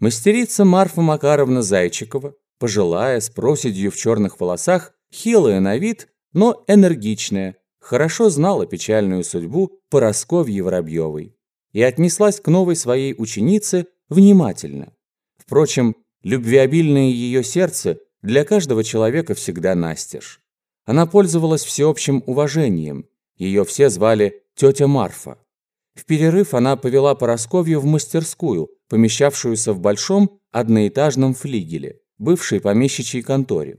Мастерица Марфа Макаровна Зайчикова, пожилая, с проседью в черных волосах, хилая на вид, но энергичная, хорошо знала печальную судьбу Поросковьи Воробьевой и отнеслась к новой своей ученице внимательно. Впрочем, любвеобильное ее сердце для каждого человека всегда настежь. Она пользовалась всеобщим уважением, ее все звали тетя Марфа. В перерыв она повела Поросковью в мастерскую, помещавшуюся в большом одноэтажном флигеле, бывшей помещичьей конторе.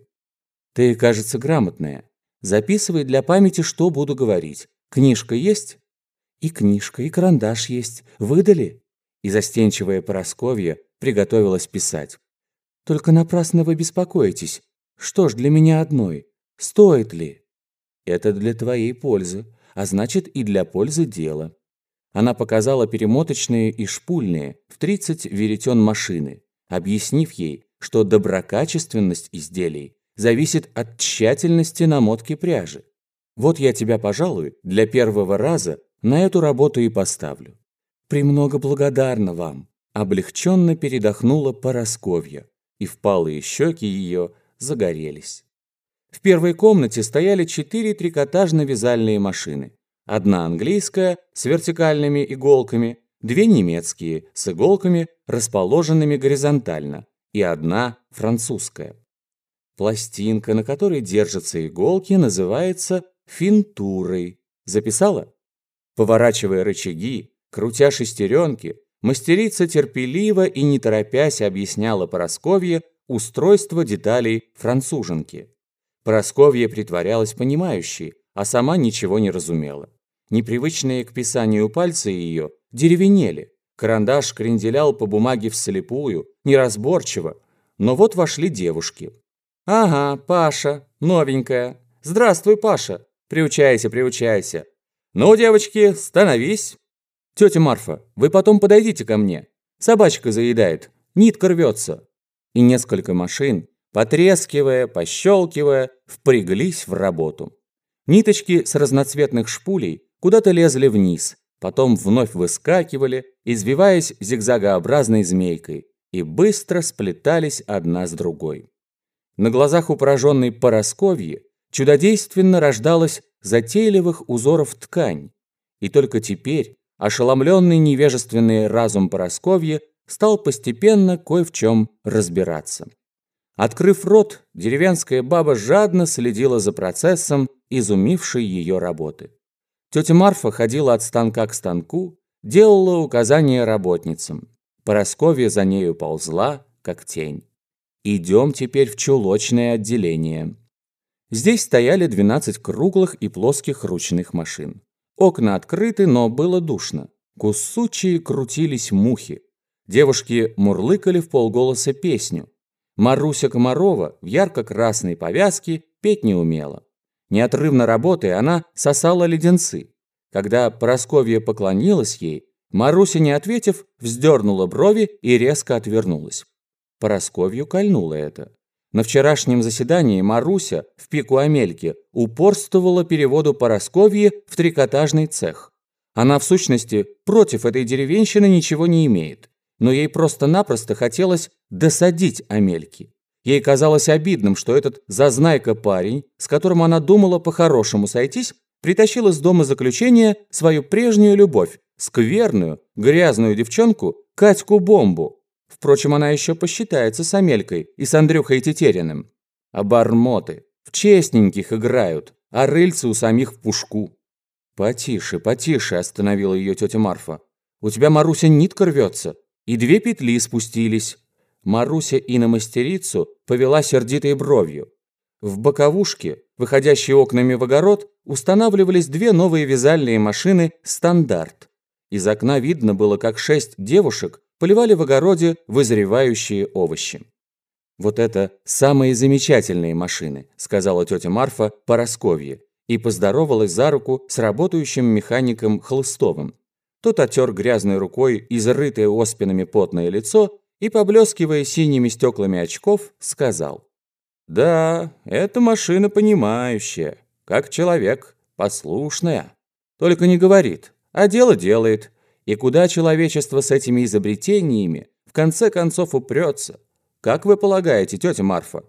«Ты, кажется, грамотная. Записывай для памяти, что буду говорить. Книжка есть?» «И книжка, и карандаш есть. Выдали?» И застенчивая Поросковья приготовилась писать. «Только напрасно вы беспокоитесь. Что ж, для меня одной. Стоит ли?» «Это для твоей пользы, а значит и для пользы дела». Она показала перемоточные и шпульные в 30 веретен машины, объяснив ей, что доброкачественность изделий зависит от тщательности намотки пряжи. Вот я тебя, пожалуй, для первого раза на эту работу и поставлю. Премного благодарна вам. Облегченно передохнула Поросковья, и впалые щеки ее загорелись. В первой комнате стояли четыре трикотажно-вязальные машины. Одна английская с вертикальными иголками, две немецкие с иголками, расположенными горизонтально, и одна французская. Пластинка, на которой держатся иголки, называется финтурой. Записала? Поворачивая рычаги, крутя шестеренки, мастерица терпеливо и не торопясь объясняла Поросковье устройство деталей француженки. Поросковья притворялась понимающей, а сама ничего не разумела. Непривычные к писанию пальцы ее деревенели. Карандаш кренделял по бумаге вслепую, неразборчиво. Но вот вошли девушки. «Ага, Паша, новенькая. Здравствуй, Паша. Приучайся, приучайся. Ну, девочки, становись. Тетя Марфа, вы потом подойдите ко мне. Собачка заедает, нитка рвется». И несколько машин, потрескивая, пощелкивая, впряглись в работу. Ниточки с разноцветных шпулей куда-то лезли вниз, потом вновь выскакивали, извиваясь зигзагообразной змейкой, и быстро сплетались одна с другой. На глазах у пораженной Поросковьи чудодейственно рождалась затейливых узоров ткань, и только теперь ошеломленный невежественный разум Поросковьи стал постепенно кое в чем разбираться. Открыв рот, деревенская баба жадно следила за процессом изумившей ее работы. Тетя Марфа ходила от станка к станку, делала указания работницам. Поросковья за нею ползла, как тень. Идем теперь в чулочное отделение. Здесь стояли 12 круглых и плоских ручных машин. Окна открыты, но было душно. Кусучие крутились мухи. Девушки мурлыкали в полголоса песню. Маруся Комарова в ярко-красной повязке петь не умела. Неотрывно работая, она сосала леденцы. Когда Поросковья поклонилась ей, Маруся, не ответив, вздернула брови и резко отвернулась. Поросковью кольнуло это. На вчерашнем заседании Маруся в пику Амельке упорствовала переводу Поросковьи в трикотажный цех. Она, в сущности, против этой деревенщины ничего не имеет, но ей просто-напросто хотелось досадить Амельке. Ей казалось обидным, что этот зазнайка парень, с которым она думала по-хорошему сойтись, притащил из дома заключения свою прежнюю любовь, скверную, грязную девчонку Катьку Бомбу. Впрочем, она еще посчитается с Амелькой и с Андрюхой Тетериным. Обормоты. В честненьких играют, а рыльцы у самих в пушку. «Потише, потише», – остановила ее тетя Марфа. «У тебя, Маруся, нитка рвется, и две петли спустились. Маруся и на мастерицу повела сердитой бровью. В боковушке, выходящей окнами в огород, устанавливались две новые вязальные машины «Стандарт». Из окна видно было, как шесть девушек поливали в огороде вызревающие овощи. «Вот это самые замечательные машины», – сказала тетя Марфа Поросковье и поздоровалась за руку с работающим механиком Хлыстовым. Тот отер грязной рукой изрытое оспинами потное лицо и, поблескивая синими стеклами очков, сказал. «Да, эта машина понимающая, как человек, послушная. Только не говорит, а дело делает. И куда человечество с этими изобретениями В конце концов упрется. Как вы полагаете, тетя Марфа?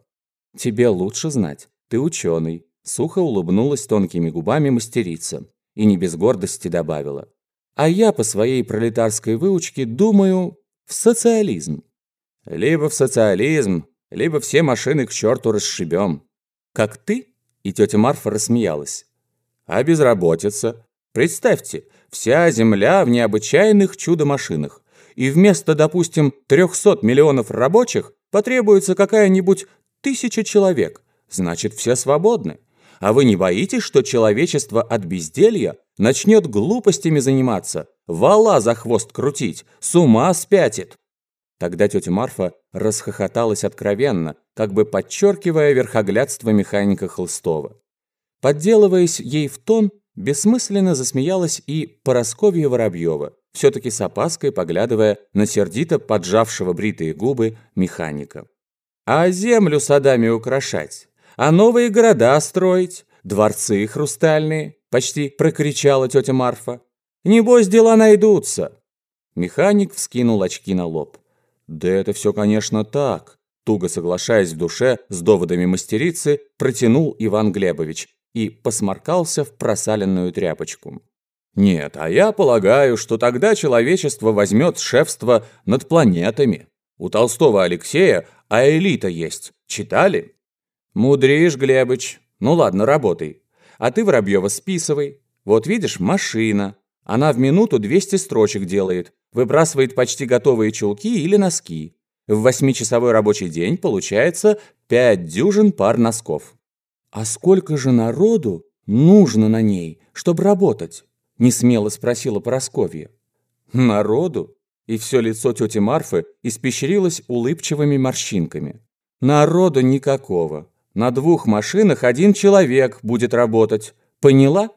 Тебе лучше знать. Ты ученый. Сухо улыбнулась тонкими губами мастерица и не без гордости добавила. А я по своей пролетарской выучке думаю в социализм. Либо в социализм, либо все машины к черту расшибем. Как ты? И тетя Марфа рассмеялась. А безработица? Представьте, вся земля в необычайных чудо-машинах. И вместо, допустим, 300 миллионов рабочих потребуется какая-нибудь тысяча человек. Значит, все свободны. А вы не боитесь, что человечество от безделья начнет глупостями заниматься, вала за хвост крутить, с ума спятит? Тогда тетя Марфа расхохоталась откровенно, как бы подчеркивая верхоглядство механика Холстова. Подделываясь ей в тон, бессмысленно засмеялась и Поросковья Воробьева, все-таки с опаской поглядывая на сердито поджавшего бритые губы механика. «А землю садами украшать? А новые города строить, дворцы хрустальные», — почти прокричала тетя Марфа. «Небось, дела найдутся». Механик вскинул очки на лоб. «Да это все, конечно, так», — туго соглашаясь в душе с доводами мастерицы, протянул Иван Глебович и посморкался в просаленную тряпочку. «Нет, а я полагаю, что тогда человечество возьмет шефство над планетами. У Толстого Алексея аэлита есть. Читали?» «Мудришь, Глебыч. Ну ладно, работай. А ты, Воробьева, списывай. Вот видишь, машина. Она в минуту 200 строчек делает, выбрасывает почти готовые чулки или носки. В восьмичасовой рабочий день получается 5 дюжин пар носков. А сколько же народу нужно на ней, чтобы работать? Несмело спросила Поросковья. Народу? И все лицо тети Марфы испещрилось улыбчивыми морщинками. Народу никакого. На двух машинах один человек будет работать. Поняла?